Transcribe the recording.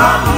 Come